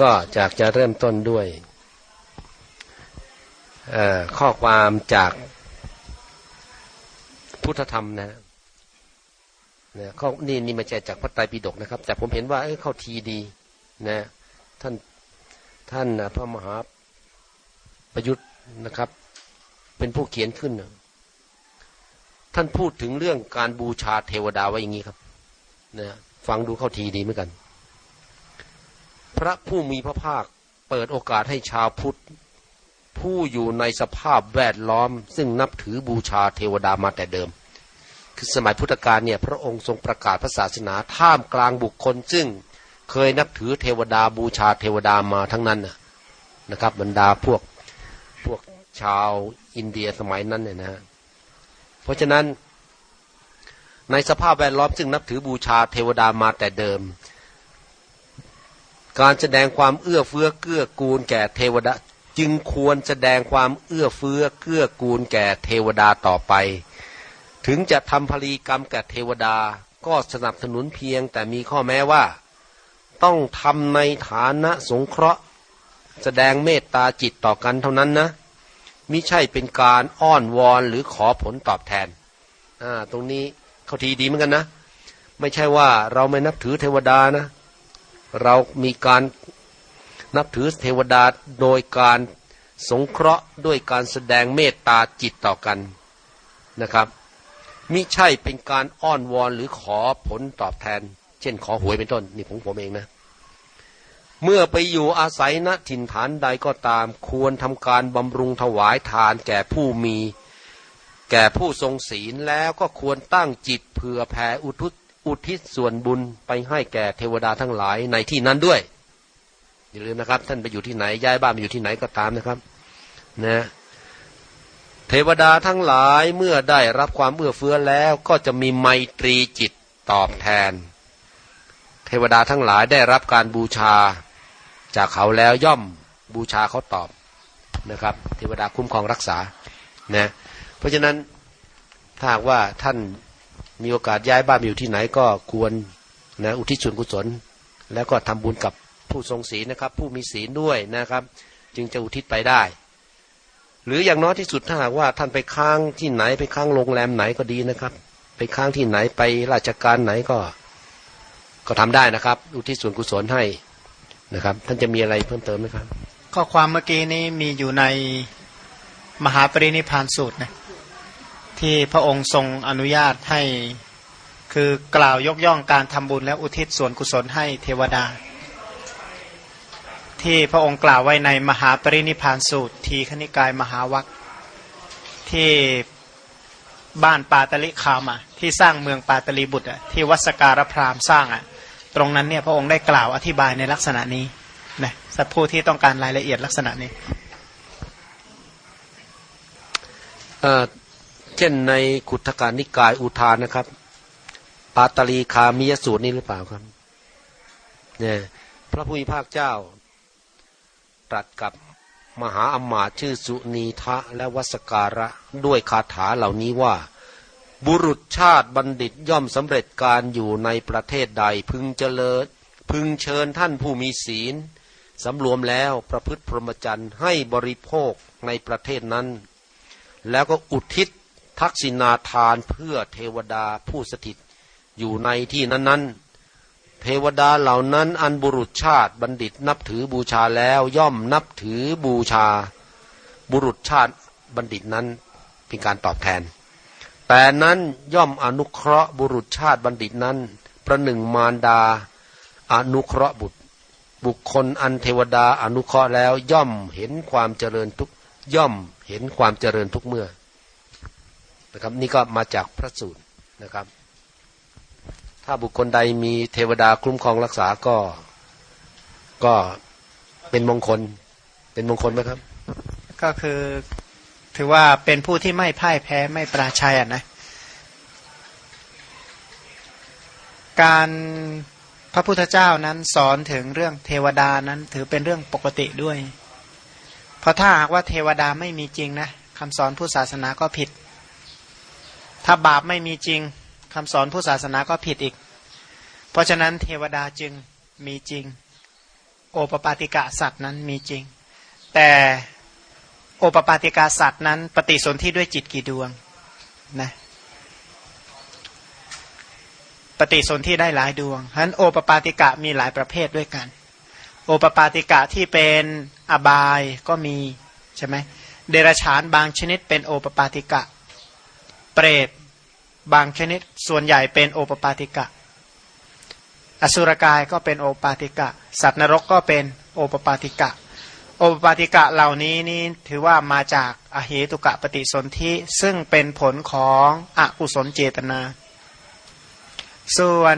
ก็จากจะเริ่มต้นด้วยข้อความจากพุทธธรรมนะนะข้อนี่นี่ม่ใช่จากพระไตรปิฎกนะครับ แต่ผมเห็นว่าเออเข้าทีดีนะท่านท่านพระมหาประยุทธ์นะครับ เป็นผู้เขียนขึ้นนะท่านพูดถึงเรื่องการบูชาเทวดาไว้อย่างนี้ครับนะฟังดูเข้าทีดีเหมือนกัน พระผู้มีพระภาคเปิดโอกาสให้ชาวพุทธ ผู้อยู่ในสภาพแวดล้อม ซึ่งนับถือบูชาเทวดามาแต่เดิม คือสมัยพุทธกาลเนี่ยพระองค์ทรงประกาศพระศาสนาท่ามกลางบุคคล ซึ่งเคยนับถือเทวดาบูชาเทวดามาทั้งนั้นนะครับ บรรดาพวกพวกชาวอินเดียสมัยนั้นเนี่ยนะเพราะฉะนั้นในสภาพแวดล้อมซึ่งนับถือบูชาเทวดามาแต่เดิม การแสดงความเอื้อเฟื้อเกื้อกูลแก่เทวดาจึงควรแสดงความเอื้อเฟื้อเกื้อกูลแก่เทวดาต่อไป ถึงจะทำพลีกรรมแก่เทวดาก็สนับสนุนเพียงแต่มีข้อแม้ว่า ต้องทำในฐานะสงเคราะห์ แสดงเมตตาจิตต่อกันเท่านั้นนะมิใช่เป็นการอ้อนวอนหรือขอผลตอบแทนอ่าตรงนี้เขาทีดีเหมือนกันนะ ไม่ใช่ว่าเราไม่นับถือเทวดานะ เรามีการนับถือเทวดาโดยการสงเคราะห์ด้วยการแสดงเมตตาจิตต่อกันนะครับมิใช่เป็นการอ้อนวอนหรือขอผลตอบแทน เช่นขอหวยเป็นต้นนี่ผมผมเองนะ เมื่อไปอยู่อาศัยณถิ่นฐานใดก็ตาม ควรทำการบำรุงถวายทานแก่ผู้มี แก่ผู้ทรงศีลแล้วก็ควรตั้งจิตเผื่อแผ่อุทุ อุทิศส่วนบุญไปให้แก่เทวดาทั้งหลายในที่นั้นด้วย อย่าลืมนะครับ ท่านไปอยู่ที่ไหนย้ายบ้านไปอยู่ที่ไหนก็ตามนะครับนะเทวดาทั้งหลายเมื่อได้รับความเอื้อเฟื้อแล้วก็จะมีไมตรีจิตตอบแทน เทวดาทั้งหลายได้รับการบูชา จากเขาแล้วย่อมบูชาเขาตอบนะครับ เทวดาคุ้มครองรักษานะเพราะฉะนั้นถ้าว่าท่าน มีโอกาสย้ายบ้านไปอยู่ที่ไหนก็ควรนะอุทิศส่วนกุศล แล้วก็ทำบุญกับผู้ทรงศีลนะครับ ผู้มีศีลด้วยนะครับ จึงจะอุทิศไปได้ หรืออย่างน้อยที่สุดถ้าหากว่าท่านไปค้างที่ไหนไปค้างโรงแรมไหนก็ดีนะครับ ไปค้างที่ไหนไปราชการไหนก็ ก็ทำได้นะครับ อุทิศส่วนกุศลให้นะครับ ท่านจะมีอะไรเพิ่มเติมไหมครับ ข้อความเมื่อกี้นี้มีอยู่ในมหาปรินิพานสูตรนะ ที่พระองค์ทรงอนุญาตให้คือกล่าวยกย่องการทำบุญและอุทิศส่วนกุศลให้เทวดา ที่พระองค์กล่าวไว้ในมหาปรินิพานสูตร ทีขณิกายมหาวัคที่บ้านปาตลิคามาที่สร้างเมืองปาตลีบุตรที่วัสการพรามสร้างอะตรงนั้นเนี่ยพระองค์ได้กล่าวอธิบายในลักษณะนี้นะสัตผู้ที่ต้องการรายละเอียดลักษณะนี้ เช่นในขุทการนิกายอุทานนะครับ ปาตลีคามียสูตรนี่หรือเปล่าครับเนี่ยพระผู้มีภาคเจ้า ตรัสกับมหาอมาตชื่อสุนีทะและวัสการะด้วยคาถาเหล่านี้ว่า บุรุษชาติบัณฑิตย่อมสำเร็จการอยู่ในประเทศใดพึงเจริญ พึงเชิญท่านผู้มีศีลสำรวมแล้วประพฤติพรหมจรรย์ให้บริโภคในประเทศนั้น แล้วก็อุทิศ ทักษิณาทานเพื่อเทวดาผู้สถิตอยู่ในที่นั้นๆ เทวดาเหล่านั้นอันบุรุษชาติบัณฑิตนับถือบูชาแล้วย่อมนับถือบูชา บุรุษชาติบัณฑิตนั้นเป็นการตอบแทน แต่นั้นย่อมอนุเคราะห์บุรุษชาติบัณฑิตนั้น ประหนึ่งมารดาอนุเคราะห์บุตร บุคคลอันเทวดาอนุเคราะห์แล้วย่อมเห็นความเจริญทุกย่อมเห็นความเจริญทุกเมื่อ นะครับ นี่ก็มาจากพระสูตรนะครับ ถ้าบุคคลใดมีเทวดาคุ้มครองรักษาก็ก็เป็นมงคล เป็นมงคลไหมครับ ก็คือถือว่าเป็นผู้ที่ไม่พ่ายแพ้ไม่ปราชัยอะนะการพระพุทธเจ้านั้นสอนถึงเรื่องเทวดานั้นถือเป็นเรื่องปกติด้วย เพราะถ้าหากว่าเทวดาไม่มีจริงนะคำสอนผู้ศาสนาก็ผิด ถ้าบาปไม่มีจริงคำสอนผู้ศาสนาก็ผิดอีก เพราะฉะนั้นเทวดาจึงมีจริง โอปปาติกะสัตว์นั้นมีจริง แต่โอปปาติกาสัตว์นั้น ปฏิสนธิด้วยจิตกี่ดวงนะปฏิสนธิได้หลายดวงฉะนั้นโอปปาติกะมีหลายประเภทด้วยกัน โอปปาติกะที่เป็นอบายก็มีใช่ไหมเดรฉานบางชนิดเป็นโอปปาติกะ เปรตบางชนิดส่วนใหญ่เป็นโอปปาติกะ อสุรกายก็เป็นโอปปาติกะ สัตว์นรกก็เป็นโอปปาติกะ โอปปาติกะเหล่านี้นี่ถือว่ามาจากอเหตุกะปฏิสนธิซึ่งเป็นผลของอกุศลเจตนา ส่วน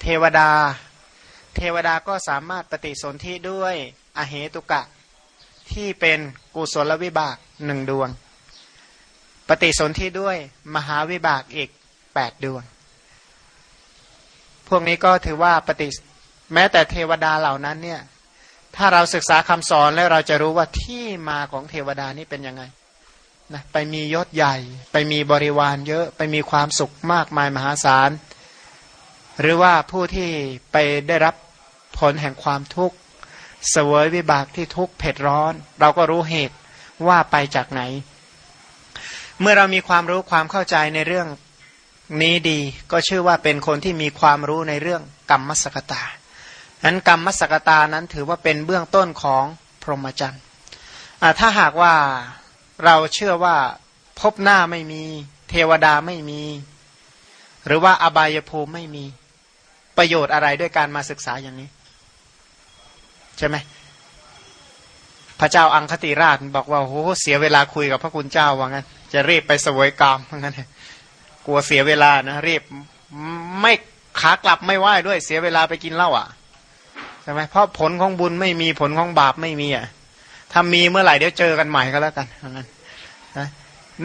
เทวดา เทวดาก็สามารถปฏิสนธิด้วยอเหตุกะที่เป็นกุศลวิบากหนึ่งดวง ปฏิสนธิด้วยมหาวิบากอีกแปดดวง พวกนี้ก็ถือว่าปฏิแม้แต่เทวดาเหล่านั้นเนี่ยถ้าเราศึกษาคำสอนแล้วเราจะรู้ว่าที่มาของเทวดานี่เป็นยังไงนะไปมียศใหญ่ ไปมีบริวารเยอะไปมีความสุขมากมายมหาศาล หรือว่าผู้ที่ไปได้รับผลแห่งความทุกข์เสวยวิบากที่ทุกข์เผ็ดร้อน เราก็รู้เหตุว่าไปจากไหน เมื่อเรามีความรู้ความเข้าใจในเรื่องนี้ดี ก็ชื่อว่าเป็นคนที่มีความรู้ในเรื่องกรรมมสกตานั้นกรรมมสกตานั้นถือว่าเป็นเบื้องต้นของพรหมจรรย์ถ้าหากว่าเราเชื่อว่าพบหน้าไม่มี เทวดาไม่มี หรือว่าอบายภูมิไม่มีประโยชน์อะไรด้วยการมาศึกษาอย่างนี้ ใช่ไหมพระเจ้าอังคติราชบอกว่าโอ้เสียเวลาคุยกับพระคุณเจ้าว่างั้น จะรีบไปสวยกรรมว่างั้นกลัวเสียเวลานะรีบไม่ขากลับไม่ไหวด้วยเสียเวลาไปกินเหล้าอะใช่ไหมเพราะผลของบุญไม่มีผลของบาปไม่มีอะถ้ามีเมื่อไหร่เดี๋ยวเจอกันใหม่ก็แล้วกันว่างั้นนะ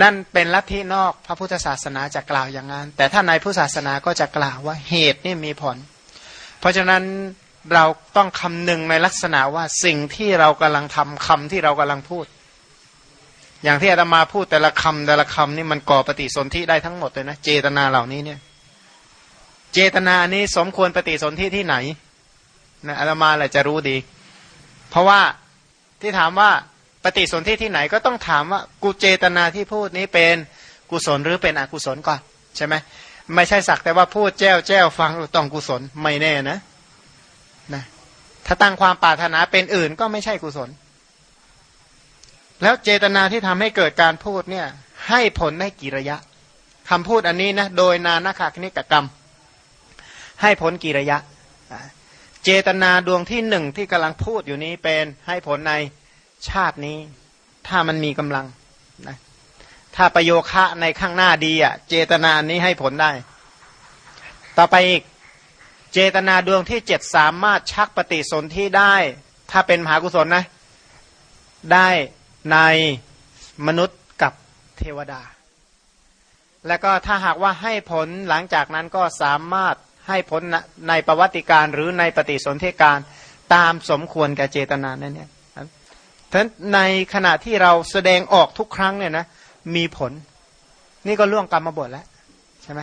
นั่นเป็นลัทธินอกพระพุทธศาสนาจะกล่าวอย่างนั้น แต่ถ้าในพุทธศาสนาก็จะกล่าวว่าเหตุนี่มีผล เพราะฉะนั้นเราต้องคำนึงในลักษณะว่าสิ่งที่เรากำลังทำคำที่เรากำลังพูด อย่างที่อาตมาพูดแต่ละคำแต่ละคำนี่มันก่อปฏิสนธิได้ทั้งหมดเลยนะเจตนาเหล่านี้เนี่ย เจตนานี้สมควรปฏิสนธิที่ไหนนะอาตมาแหละจะรู้ดี เพราะว่าที่ถามว่าปฏิสนธิที่ไหนก็ต้องถามว่ากูเจตนาที่พูดนี้เป็นกุศลหรือเป็นอกุศลก่อนใช่ไหมไม่ใช่สักแต่ว่าพูดแจ้วแจ้วฟังต้องกุศลไม่แน่นะนะถ้าตั้งความปรารถนาเป็นอื่นก็ไม่ใช่กุศล แล้วเจตนาที่ทำให้เกิดการพูดเนี่ยให้ผลได้กี่ระยะคำพูดอันนี้นะโดยนานาคาคณิกกรรม ให้ผลกี่ระยะ เจตนาดวงที่หนึ่งที่กำลังพูดอยู่นี้เป็นให้ผลในชาตินี้ ถ้ามันมีกำลังนะถ้าประโยคะในข้างหน้าดีอะ เจตนานี้ให้ผลได้ ต่อไปอีกเจตนาดวงที่เจ็ดสามารถชักปฏิสนธิได้ ถ้าเป็นมหากุศลนะ ได้ ในมนุษย์กับเทวดา แล้วก็ถ้าหากว่าให้ผลหลังจากนั้นก็สามารถให้ผลในประวัติการหรือในปฏิสนธิการตามสมควรแกับเจตนานั่นเนี่ยท่านในขณะที่เราแสดงออกทุกครั้งเนี่ยนะมีผล นี่ก็ล่วงกรรมบทแล้วใช่ไหม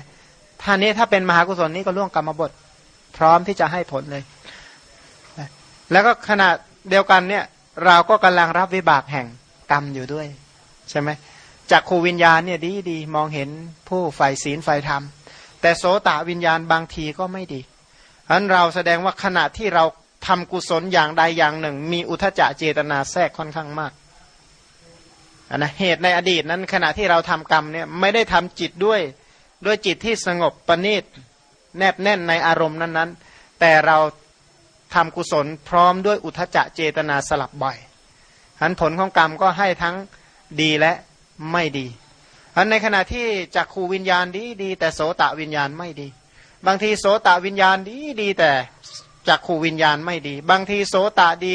ท่านี้ถ้าเป็นมหากุศลนี่ก็ล่วงกรรมบท พร้อมที่จะให้ผลเลย แล้วก็ขณะเดียวกันเนี่ยเราก็กำลังรับวิบากแห่ง กรรมอยู่ด้วย ใช่ไหมจากคูวิญญาณเนี่ยดีดีมองเห็นผู้ฝ่ศีลฝ่ธรรม แต่โสตวิญญาณบางทีก็ไม่ดีฉะนั้นเราแสดงว่าขณะที่เราทำกุศลอย่างใดอย่างหนึ่ง มีอุทจจะเจตนาแทรกค่อนข้างมากนนะเหตุในอดีตนั้นขณะที่เราทำกรรมเนี่ยไม่ได้ทำจิตด้วยด้วยจิตที่สงบประณีตแนบแน่นในอารมณ์นั้นๆ แต่เราทำกุศลพร้อมด้วยอุทจจะเจตนาสลับบ่อย หันผลของกรรมก็ให้ทั้งดีและไม่ดีอันในขณะที่จักขูวิญญาณดีดี แต่โสตะวิญญาณไม่ดี บางทีโสตะวิญญาณดีดีแต่จักขูวิญญาณไม่ดี บางทีโสตะดี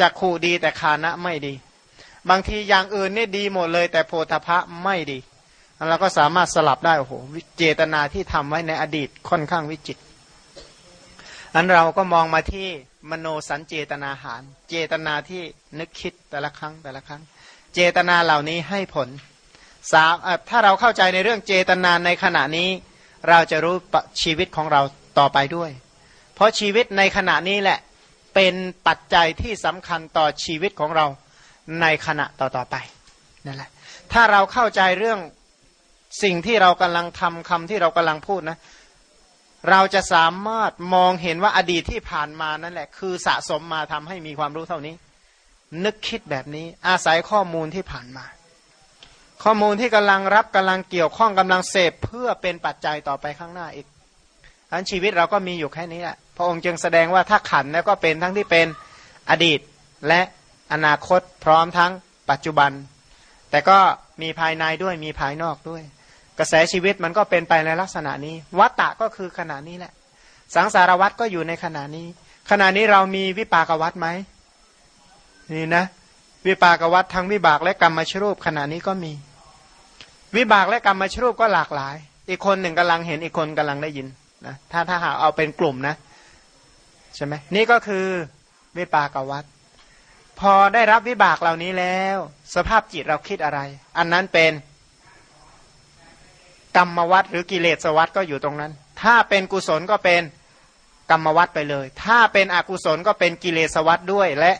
จักขูดีแต่คานะไม่ดี บางทีอย่างอื่นนี่ดีหมดเลย แต่โพธพะไม่ดีเราก็สามารถสลับได้โอ้โหเจตนาที่ทำไว้ในอดีตค่อนข้างวิจิตอันเราก็มองมาที่ มโนสัญเจตนาหาร เจตนาที่นึกคิดแต่ละครั้งแต่ละครั้ง เจตนาเหล่านี้ให้ผลสามถ้าเราเข้าใจในเรื่องเจตนาในขณะนี้ เราจะรู้ชีวิตของเราต่อไปด้วย เพราะชีวิตในขณะนี้แหละเป็นปัจจัยที่สำคัญต่อชีวิตของเราในขณะต่อๆไปนั่นแหละถ้าเราเข้าใจเรื่องสิ่งที่เรากำลังทำคำที่เรากำลังพูดนะ เราจะสามารถมองเห็นว่าอดีตที่ผ่านมานั่นแหละ คือสะสมมาทำให้มีความรู้เท่านี้ นึกคิดแบบนี้อาศัยข้อมูลที่ผ่านมา ข้อมูลที่กำลังรับกำลังเกี่ยวข้องกำลังเสพเพื่อเป็นปัจจัยต่อไปข้างหน้าอีกอันชีวิตเราก็มีอยู่แค่นี้แหละพระองค์จึงแสดงว่าถ้าขันแล้วก็เป็นทั้งที่เป็นอดีตและอนาคตพร้อมทั้งปัจจุบัน แต่ก็มีภายในด้วยมีภายนอกด้วย กระแสชีวิตมันก็เป็นไปในลักษณะนี้ วัตตะก็คือขณะนี้แหละ สังสารวัตก็อยู่ในขณะนี้ ขณะนี้เรามีวิปากวัตไหมนี่นะ วิปากวัตทั้งวิบากและกรรมชรูปขณะนี้ก็มี วิบากและกรรมชรูปก็หลากหลาย อีกคนหนึ่งกำลังเห็นอีกคนกำลังได้ยินนะถ้าถ้าหาเอาเป็นกลุ่มนะใช่ไหมนี่ก็คือวิปากวัตพอได้รับวิบากเหล่านี้แล้ว สภาพจิตเราคิดอะไร อันนั้นเป็น กรรมวัตหรือกิเลสวัตก็อยู่ตรงนั้น ถ้าเป็นกุศลก็เป็นกรรมวัตไปเลย ถ้าเป็นอกุศลก็เป็นกิเลสวัตด้วยและ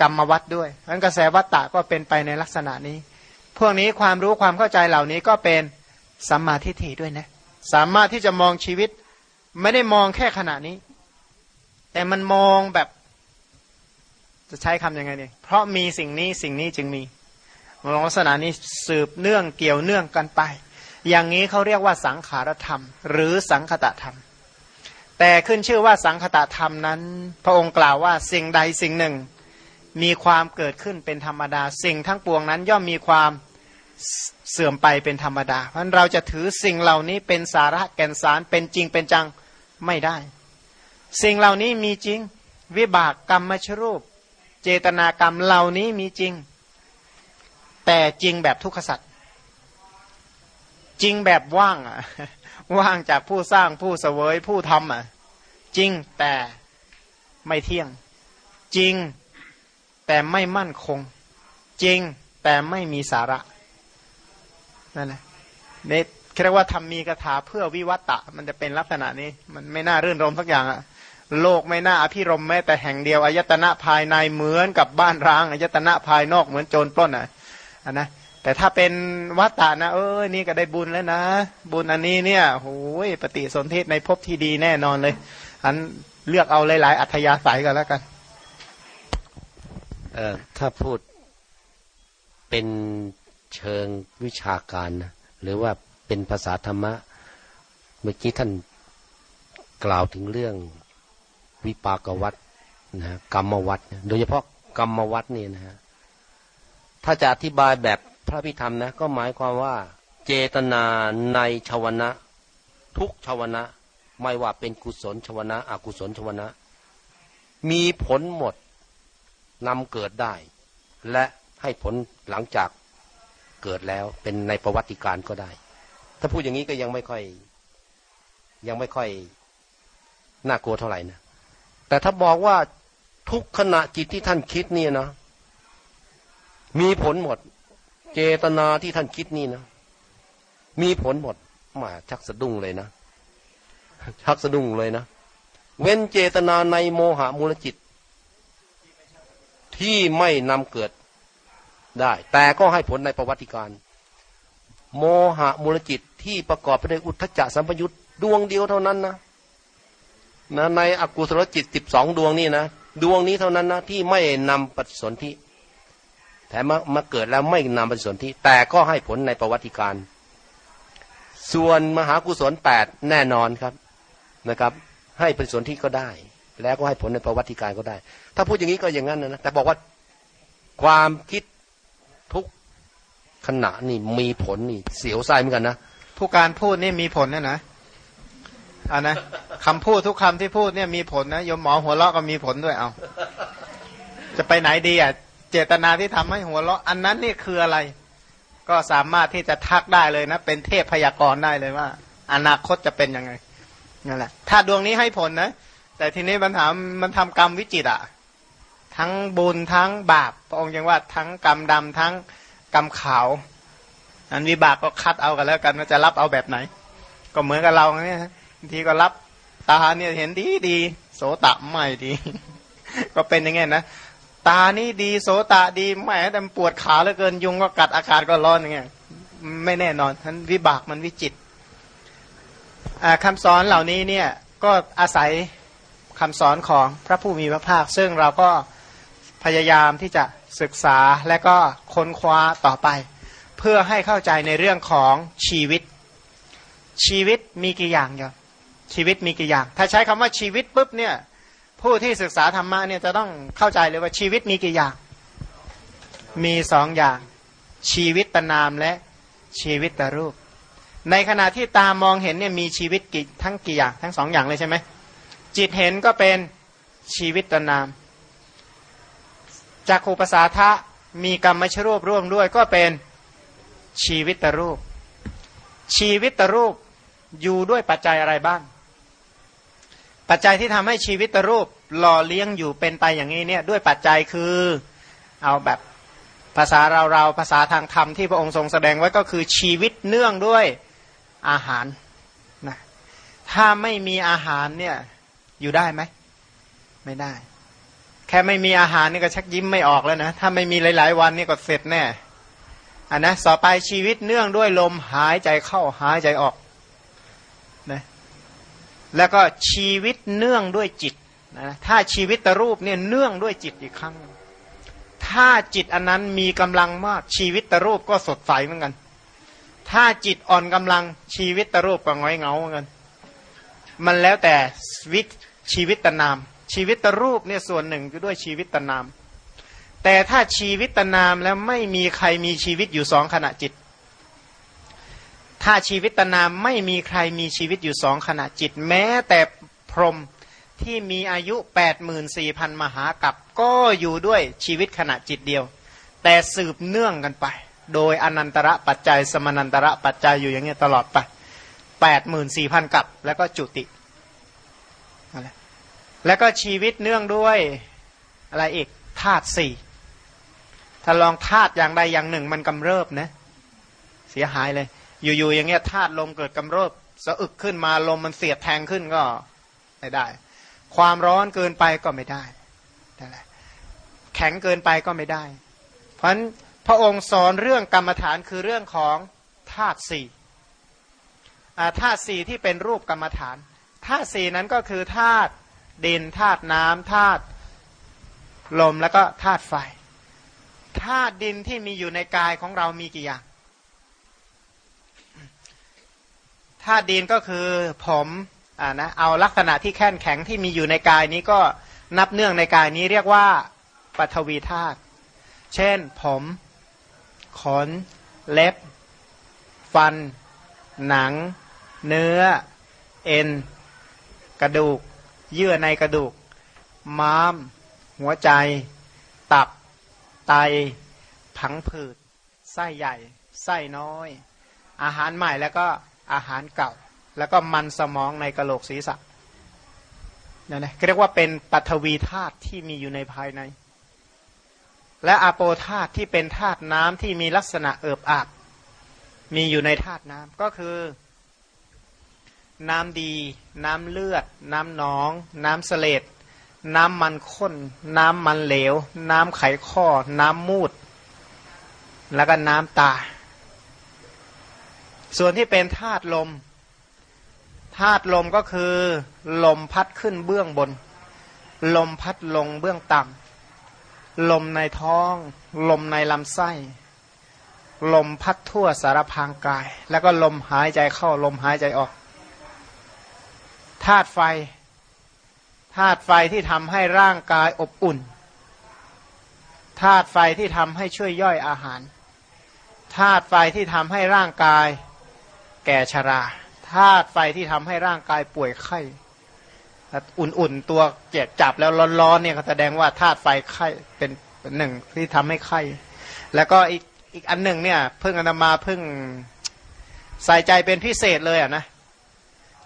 กรรมวัตด้วยนั้นกระแสวัตตะก็เป็นไปในลักษณะนี้ พวกนี้ความรู้ความเข้าใจเหล่านี้ก็เป็นสัมมาทิฏฐิด้วยนะ สามารถที่จะมองชีวิต ไม่ได้มองแค่ขณะนี้ แต่มันมองแบบจะใช้คำยังไงเนี่ยเพราะมีสิ่งนี้สิ่งนี้จึงมีลักษณะนี้สืบเนื่องเกี่ยวเนื่องกันไป อย่างนี้เขาเรียกว่าสังขารธรรม หรือสังคตธรรม แต่ขึ้นชื่อว่าสังคตธรรมนั้น พระองค์กล่าวว่าสิ่งใดสิ่งหนึ่ง มีความเกิดขึ้นเป็นธรรมดา สิ่งทั้งปวงนั้นย่อมมีความเสื่อมไปเป็นธรรมดา เพราะเราจะถือสิ่งเหล่านี้เป็นสาระแก่นสารเป็นจริงเป็นจังไม่ได้ สิ่งเหล่านี้มีจริง วิบากกรรมมชรูป เจตนากรรมเหล่านี้มีจริง แต่จริงแบบทุกขสัตว์ จริงแบบว่างอะว่างจากผู้สร้างผู้เสวยผู้ทำอะ จริงแต่ไม่เที่ยง จริงแต่ไม่มั่นคง จริงแต่ไม่มีสาระนั่นแหละเนี่เรียกว่าทำมีกถาเพื่อวิวัตตะ มันจะเป็นลักษณะนี้ มันไม่น่ารื่นรมสักอย่างอะโลกไม่น่าอภิรมแม้แต่แห่งเดียวอายตนะภายในเหมือนกับบ้านร้างอายตนะภายนอกเหมือนโจรปล้นอะนะ แต่ถ้าเป็นวัตตานะ เออนี่ก็ได้บุญแล้วนะ บุญอันนี้เนี่ยโอ้ยปฏิสนธิในภพที่ดีแน่นอนเลยอันเลือกเอาหลาย ๆ อัธยาศัยกันแล้วกันเออถ้าพูดเป็นเชิงวิชาการนะหรือว่าเป็นภาษาธรรมะ เมื่อกี้ท่านกล่าวถึงเรื่องวิปากวัตนะกรรมวัตโดยเฉพาะกรรมวัตนี่นะฮะถ้าจะอธิบายแบบ พระพิธรรมนะก็หมายความว่า เจตนาในชาวนะ ทุกชาวนะ ไม่ว่าเป็นกุศลชาวนะอกุศลชาวนะ มีผลหมดนำเกิดได้ และให้ผลหลังจากเกิดแล้วเป็นในประวัติการก็ได้ ถ้าพูดอย่างนี้ก็ยังไม่ค่อย ยังไม่ค่อยน่ากลัวเท่าไหร่นะแต่ถ้าบอกว่าทุกขณะจิตที่ท่านคิดนี่นะมีผลหมด เจตนาที่ท่านคิดนี่นะ มีผลหมดมาชักสะดุ้งเลยนะ ชักสะดุ้งเลยนะ เว้นเจตนาในโมหะมูลจิต ที่ไม่นำเกิดได้ แต่ก็ให้ผลในประวัติการ โมหะมูลจิตที่ประกอบไปด้วยอุทธจสัมปยุตดวงเดียวเท่านั้นนะนะในอกุศลจิตสิบสองดวงนี่นะ ดวงนี้เท่านั้นนะที่ไม่นำปฏิสนธิ แต่มามาเกิดแล้วไม่นำปฏิสนธิแต่ก็ให้ผลในประวัติการ ส่วนมหากุศลแปดแน่นอนครับนะครับ ให้ปฏิสนธิก็ได้ แล้วก็ให้ผลในประวัติการก็ได้ ถ้าพูดอย่างนี้ก็อย่างนั้นนะแต่บอกว่าความคิดทุกขณะนี่มีผลนี่เสียวไส้เหมือนกันนะผู้การพูดนี่มีผลนะนะอ่านะคำพูดทุกคำที่พูดเนี่ยมีผลนะยมหมอหัวเราะก็มีผลด้วยเอาจะไปไหนดีอะ จตนาที่ทำให้หัวเราะอันนั้นนี่คืออะไร ก็สามารถที่จะทักได้เลยนะ เป็นเทพพยากรณ์ได้เลยว่า อนาคตจะเป็นยังไงนั่นแหละ ถ้าดวงนี้ให้ผลนะ แต่ทีนี้มันถามันทำกรรมวิจิตอะทั้งบุญทั้งบาปพระองค์ยังว่าทั้งกรรมดำทั้งกรรมขาวอันวิบากก็คัดเอากันแล้วกันว่าจะรับเอาแบบไหน ก็เหมือนกับเราเนี่ยบางทีก็รับตาเนี่ยเห็นดีดีโสตะไม่ดี ก็เป็นอย่างเงี้ยนะ ตานี่ดีโสตาดีแหมแต่ปวดขาเหลือเกินยุงก็กัดอากาศก็ร้อนอย่างเงี้ยไม่แน่นอนท่านวิบากมันวิจิตคำสอนเหล่านี้เนี่ยก็อาศัยคำสอนของพระผู้มีพระภาค ซึ่งเราก็พยายามที่จะศึกษาและก็ค้นคว้าต่อไป เพื่อให้เข้าใจในเรื่องของชีวิต ชีวิตมีกี่อย่างเยชีวิตมีกี่อย่าง ถ้าใช้คำว่าชีวิตปุ๊บเนี่ย ผู้ที่ศึกษาธรรมะเนี่ยจะต้องเข้าใจเลยว่าชีวิตมีกี่อย่าง มีสองอย่าง ชีวิตตนามและชีวิตตรูป ในขณะที่ตามองเห็นเนี่ยมีชีวิตกี่ทั้งกี่อย่างทั้งสองอย่างเลยใช่ไหมจิตเห็นก็เป็นชีวิตตนามจากขูปสาทะมีกรรมชรูปร่วมด้วยก็เป็นชีวิตตรูป ชีวิตตรูปอยู่ด้วยปัจจัยอะไรบ้าง ปัจจัยที่ทำให้ชีวิตรูปหล่อเลี้ยงอยู่เป็นไปอย่างนี้เนี่ยด้วยปัจจัยคือเอาแบบภาษาเราเราภาษาทางธรรมที่พระองค์ทรงแสดงไว้ก็คือชีวิตเนื่องด้วยอาหารนะถ้าไม่มีอาหารเนี่ยอยู่ได้ไหมไม่ได้ แค่ไม่มีอาหารนี่ก็ชักยิ้มไม่ออกแล้วนะถ้าไม่มีหลาย ๆ วันนี่ก็เสร็จแน่อันนะต่อไปชีวิตเนื่องด้วยลมหายใจเข้าหายใจออก แล้วก็ชีวิตเนื่องด้วยจิตนะถ้าชีวิตตรูปเนี่ยเนื่องด้วยจิตอีกครั้ง ถ้าจิตอันนั้นมีกำลังมากชีวิตตรูปก็สดใสเหมือนกัน ถ้าจิตอ่อนกำลังชีวิตตรูปก็ง้อยเงาเหมือนกัน มันแล้วแต่วิตชีวิตตนาม ชีวิตตรูปเนี่ยส่วนหนึ่งคือด้วยชีวิตตนาม แต่ถ้าชีวิตตนามแล้วไม่มีใครมีชีวิตอยู่สองขณะจิต ถ้าชีวิตตนามไม่มีใครมีชีวิตอยู่สองขณะจิต แม้แต่พรหมที่มีอายุ 8 4 0 0 0 มหากับก็อยู่ด้วยชีวิตขณะจิตเดียว แต่สืบเนื่องกันไป โดยอนันตระปัจจัยสมนันตระปัจจัยอยู่อย่างเงี้ยตลอดไป 8 4 0 0 0 กับ แล้วก็จุติ แล้วก็ชีวิตเนื่องด้วยอะไรอีกธาตุสี่ถ้าลองธาตุอย่างใดอย่างหนึ่งมันกำเริบนะเสียหายเลย อยู่ๆอย่างเงี้ยธาตุลมเกิดกำเริบสะอึกขึ้นมาลมมันเสียดแทงขึ้นก็ไม่ได้ ความร้อนเกินไปก็ไม่ได้นั่นแหละแข็งเกินไปก็ไม่ได้ เพราะฉะนั้นพระองค์สอนเรื่องกรรมฐานคือเรื่องของธาตุสี่ธาตุสี่ที่เป็นรูปกรรมฐานธาตุสี่นั้นก็คือธาตุดินธาตุน้ำธาตุลมแล้วก็ธาตุไฟธาตุดินที่มีอยู่ในกายของเรามีกี่อย่าง ธาตุดินก็คือผมอ่านะเอาลักษณะที่แข็งแข็งที่มีอยู่ในกายนี้ก็นับเนื่องในกายนี้เรียกว่าปฐวีธาตุเช่น ผมขนเล็บ ฟัน หนัง เนื้อ เอ็น กระดูก เยื่อในกระดูก ม้าม หัวใจ ตับ ไต ผังผืด ไส้ใหญ่ ไส้น้อย อาหารใหม่แล้วก็ อาหารเก่า แล้วก็มันสมองในกระโหลกศีรษะนี่นะเรียกว่าเป็นปัทวีธาตุที่มีอยู่ในภายใน และอาโปธาตุที่เป็นธาตุน้ำที่มีลักษณะเอิบอาบมีอยู่ในธาตุน้ำก็คือ น้ำดี น้ำเลือด น้ำหนอง น้ำเสลดน้ำมันข้น น้ำมันเหลว น้ำไขข้อ น้ำมูด แล้วก็น้ำตา ส่วนที่เป็นธาตุลมธาตุลมก็คือลมพัดขึ้นเบื้องบน ลมพัดลงเบื้องต่ำลมในท้อง ลมในลำไส้ ลมพัดทั่วสารพางกาย แล้วก็ลมหายใจเข้าลมหายใจออกธาตุไฟธาตุไฟที่ทำให้ร่างกายอบอุ่นธาตุไฟที่ทำให้ช่วยย่อยอาหารธาตุไฟที่ทำให้ร่างกาย แก่ชราธาตุไฟที่ทำให้ร่างกายป่วยไข้อุ่นๆตัวเจ็บจับแล้วร้อนๆเนี่ยแสดงว่าธาตุไฟไข้เป็นหนึ่งที่ทำให้ไข้แล้วก็อีกอีกอันหนึ่งเนี่ยเพิ่งอนามาเพิ่งใส่ใจเป็นพิเศษเลยอะนะ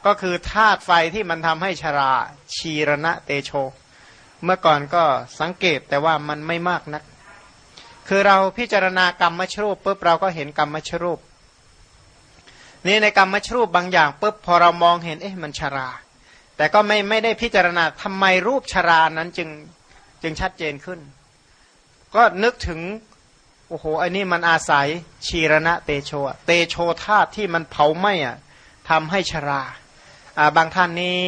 ก็คือธาตุไฟที่มันทำให้ชราชีรณะเตโช เมื่อก่อนก็สังเกตแต่ว่ามันไม่มากนัก คือเราพิจารณากรรมมชรูปปุ๊บเราก็เห็นกรรมมชรูป นี่ในกรรมชรูปบางอย่างปุ๊บพอเรามองเห็นเอ๊ะมันชรา แต่ก็ไม่ไม่ได้พิจารณาทำไมรูปชรานั้นจึงจึงชัดเจนขึ้น ก็นึกถึงโอ้โหไอ้นี่มันอาศัยชีรณะเตโชเตโชธาตุที่มันเผาไหม้อะทำให้ชราอ่าบางท่านนี้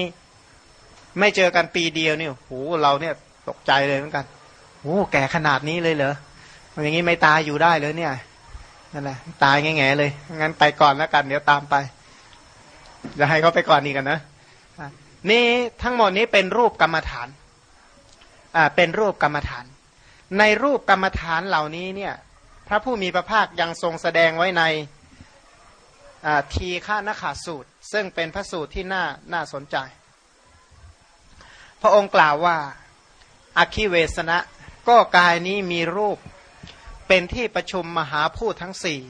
ไม่เจอกันปีเดียวนี่โหเราเนี่ยตกใจเลยเหมือนกันโอ้แก่ขนาดนี้เลยเหรออย่างนี้ไม่ตายอยู่ได้เลยเนี่ย นั่นแหละตายแง่ๆเลยงั้นไปก่อนแล้วกัน เดี๋ยวตามไปจะให้เขาไปก่อนนี่กันนะนี่ทั้งหมดนี้เป็นรูปกรรมฐานอ่าเป็นรูปกรรมฐาน ในรูปกรรมฐานเหล่านี้เนี่ย พระผู้มีพระภาคยังทรงแสดงไว้ในทีฆานขาสูตร ซึ่งเป็นพระสูตรที่น่าน่าสนใจ พระองค์กล่าวว่าอคิเวสนะก็กายนี้มีรูป เป็นที่ประชุมมหาพูดทั้งสี่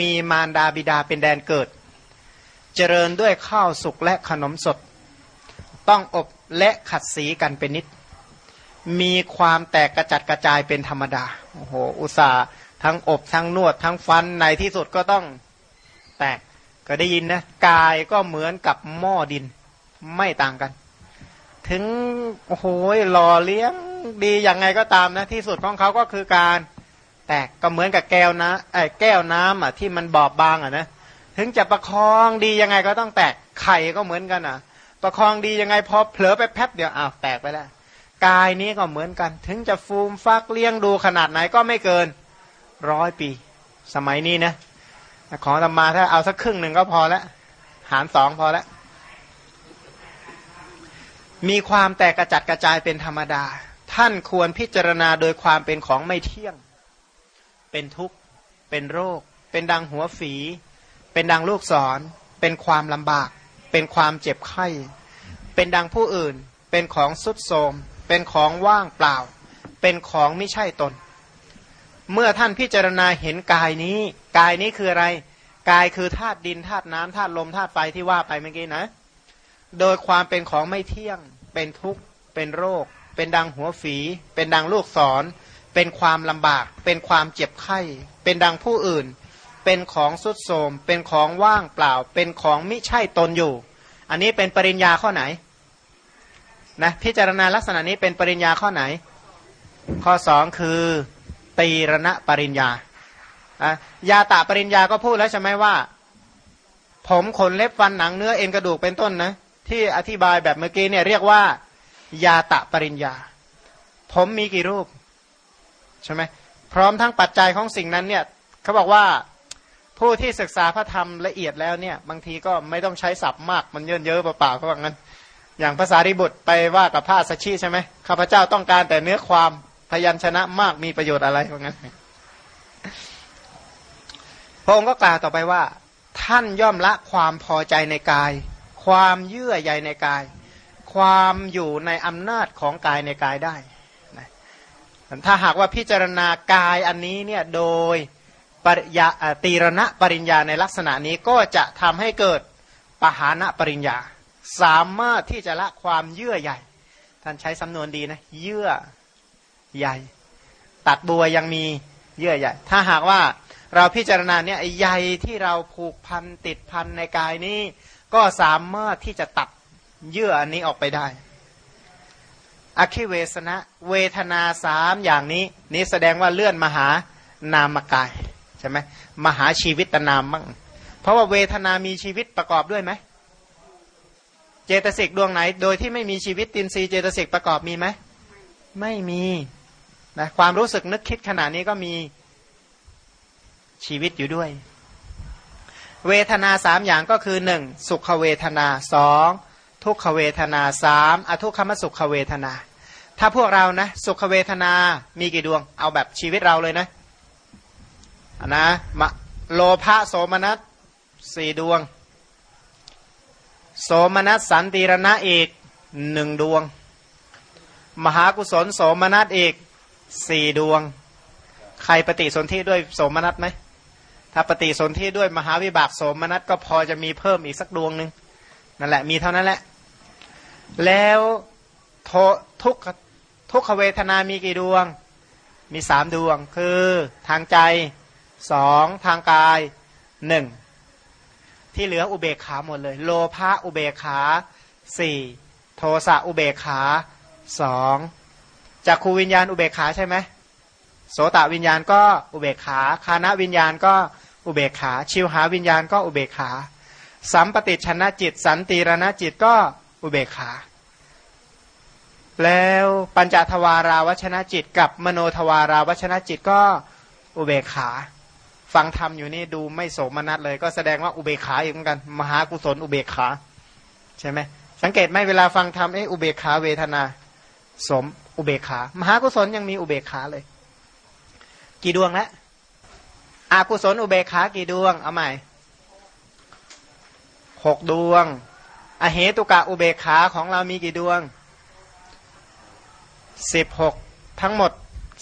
มีมารดาบิดาเป็นแดนเกิด เจริญด้วยข้าวสุกและขนมสด ต้องอบและขัดสีกันเป็นนิด มีความแตกกระจัดกระจายเป็นธรรมดาโอ้โหอุตส่าห์ทั้งอบทั้งนวดทั้งฟันในที่สุดก็ต้องแตกก็ได้ยินนะกายก็เหมือนกับหม้อดินไม่ต่างกัน ถึงโอ้โหหล่อเลี้ยงดีอย่างไงก็ตามนะที่สุดของเขาก็คือการ แตกก็เหมือนกับแก้วนะไอ้แก้วน้ำอะที่มันบอบบางอะนะถึงจะประคองดียังไงก็ต้องแตกไข่ก็เหมือนกันอะ ประคองดียังไงพอเผลอไปแป๊บเดียวอ้าวแตกไปแล้วกายนี้ก็เหมือนกัน ถึงจะฟูมฟักเลี้ยงดูขนาดไหนก็ไม่เกินร้อยปี สมัยนี้นะของธรรมาถ้าเอาสักครึ่งหนึ่งก็พอแล้วหารสองพอแล้วมีความแตกกระจัดกระจายเป็นธรรมดา ท่านควรพิจารณาโดยความเป็นของไม่เที่ยง เป็นทุกข์ เป็นโรค เป็นดังหัวฝี เป็นดังลูกศร เป็นความลำบาก เป็นความเจ็บไข้ เป็นดังผู้อื่น เป็นของสุดโทมเป็นของว่างเปล่า เป็นของไม่ใช่ตน เมื่อท่านพิจารณาเห็นกายนี้ กายนี้คืออะไร กายคือธาตุดินธาตุน้ำธาตุลมธาตุไฟที่ว่าไปเมื่อกี้นะ โดยความเป็นของไม่เที่ยง เป็นทุกข์ เป็นโรค เป็นดังหัวฝี เป็นดังลูกศร เป็นความลำบาก เป็นความเจ็บไข้ เป็นดังผู้อื่น เป็นของสุดโทมเป็นของว่างเปล่า เป็นของมิใช่ตนอยู่ อันนี้เป็นปริญญาข้อไหนนะพิจารณาลักษณะนี้เป็นปริญญาข้อไหน ข้อสองคือตีรณะปริญญายาตะปริญญาก็พูดแล้วใช่ไหมว่า ผมขนเล็บฟันหนังเนื้อเอ็นกระดูกเป็นต้นนะที่อธิบายแบบเมื่อกี้เนี่ยเรียกว่ายาตะปริญญา ผมมีกี่รูป ใช่ไหมพร้อมทั้งปัจจัยของสิ่งนั้นเนี่ยเขาบอกว่าผู้ที่ศึกษาพระธรรมละเอียดแล้วเนี่ย บางทีก็ไม่ต้องใช้ศัพท์มากมันเยอะเยอะเปล่าๆเขาบอกงั้น อย่างภาษาริบุตรไปว่ากับพระสัชชีใช่ไหมข้าพเจ้าต้องการแต่เนื้อความพยัญชนะมากมีประโยชน์อะไรว่างั้นพระองค์ก็กล่าวต่อไปว่า ท่านย่อมละความพอใจในกาย ความเยื่อใยในกาย ความอยู่ในอำนาจของกายในกายได้ ถ้าหากว่าพิจารณากายอันนี้เนี่ยโดยปริยาตีรณะปริญญาในลักษณะนี้ก็จะทำให้เกิดปหานะปริญญา สามารถที่จะละความเยื่อใหญ่ ท่านใช้สำนวนดีนะเยื่อใหญ่ ตัดบัวยังมีเยื่อใหญ่ ถ้าหากว่าเราพิจารณาเนี่ยใยที่เราผูกพันติดพันในกายนี้ ก็สามารถที่จะตัดเยื่ออันนี้ออกไปได้ อคิเวสนะ เวทนาสามอย่างนี้ นี้แสดงว่าเลื่อนมหานามกายใช่ไหมมหาชีวิตนามมั่งเพราะว่าเวทนามีชีวิตประกอบด้วยไหมเจตสิกดวงไหน โดยที่ไม่มีชีวิตตินซีเจตสิกประกอบมีไหมไม่มีนะความรู้สึกนึกคิดขนาดนี้ก็มีชีวิตอยู่ด้วย เวทนาสามอย่างก็คือหนึ่งสุขเวทนาสอง ทุกขเวทนาสามอทุกขมสุขเวทนา ถ้าพวกเรานะ สุขเวทนามีกี่ดวง เอาแบบชีวิตเราเลยนะนะมะโลภะโสมนัสสี่ดวง โสมนัสสันติรณะอีกหนึ่งดวง มหากุศลโสมนัสอีกสี่ดวง ใครปฏิสนธิด้วยโสมนัสไหมถ้าปฏิสนธิด้วยมหาวิบากโสมนัสก็พอจะมีเพิ่มอีกสักดวงหนึ่งนั่นแหละมีเท่านั้นแหละ แล้วทุกทุกขเวทนามีกี่ดวง มีสามดวง คือทางใจสองทางกายหนึ่งที่เหลืออุเบกขาหมดเลย โลภะอุเบกขาสี่โทสะอุเบกขาสองจากขูวิญญาณอุเบกขาใช่ไหมโสตวิญญาณก็อุเบกขาคานะวิญญาณก็อุเบกขา ชิวหาวิญญาณก็อุเบกขา สัมปติชนะจิต สันติรณจิตก็ อุเบกขา แล้วปัญจทวาราวชนะจิต กับมโนทวาราวชนะจิตก็อุเบกขาฟังธรรมอยู่นี่ดูไม่โสมนัสเลย ก็แสดงว่าอุเบกขาอีกเหมือนกัน มหากุศลอุเบกขา ใช่ไหมสังเกตไหมเวลาฟังธรรมเอออุเบกขาเวทนา สมอุเบกขา มหากุศลยังมีอุเบกขาเลย กี่ดวงแล้วอากุศลอุเบกขากี่ดวงเอาใหม่หกดวง อเหตุกะอุเบกขาของเรามีกี่ดวงสิบหกทั้งหมด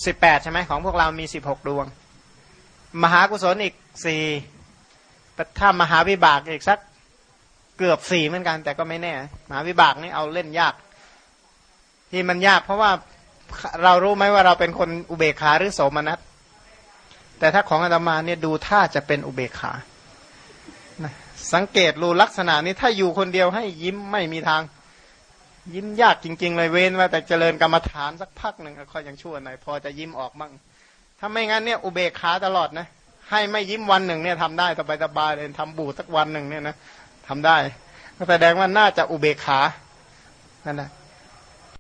สิบแปดใช่ไหมของพวกเรามีสิบหกดวง มหากุศลอีกสี่ถ้ามหาวิบากอีกสักเกือบสี่เหมือนกัน แต่ก็ไม่แน่ มหาวิบากนี่เอาเล่นยาก ที่มันยากเพราะว่าเรารู้ไหมว่าเราเป็นคนอุเบกขาหรือโสมนัสแต่ถ้าของอาตมาเนี่ยดูท่าจะเป็นอุเบกขา สังเกตรูลักษณะนี้ถ้าอยู่คนเดียวให้ยิ้มไม่มีทาง ยิ้มยากจริง ๆ เลยเว้นว่าแต่เจริญกรรมฐานสักพักหนึ่งค่อยยังชั่วหน่อยพอจะยิ้มออกมั่งถ้าไม่งั้นเนี่ยอุเบกขาตลอดนะให้ไม่ยิ้มวันหนึ่งเนี่ยทำได้สบายสบายเลยทำบูสักวันหนึ่งเนี่ยนะทำได้ก็แสดงว่าน่าจะอุเบกขานั่นแหละ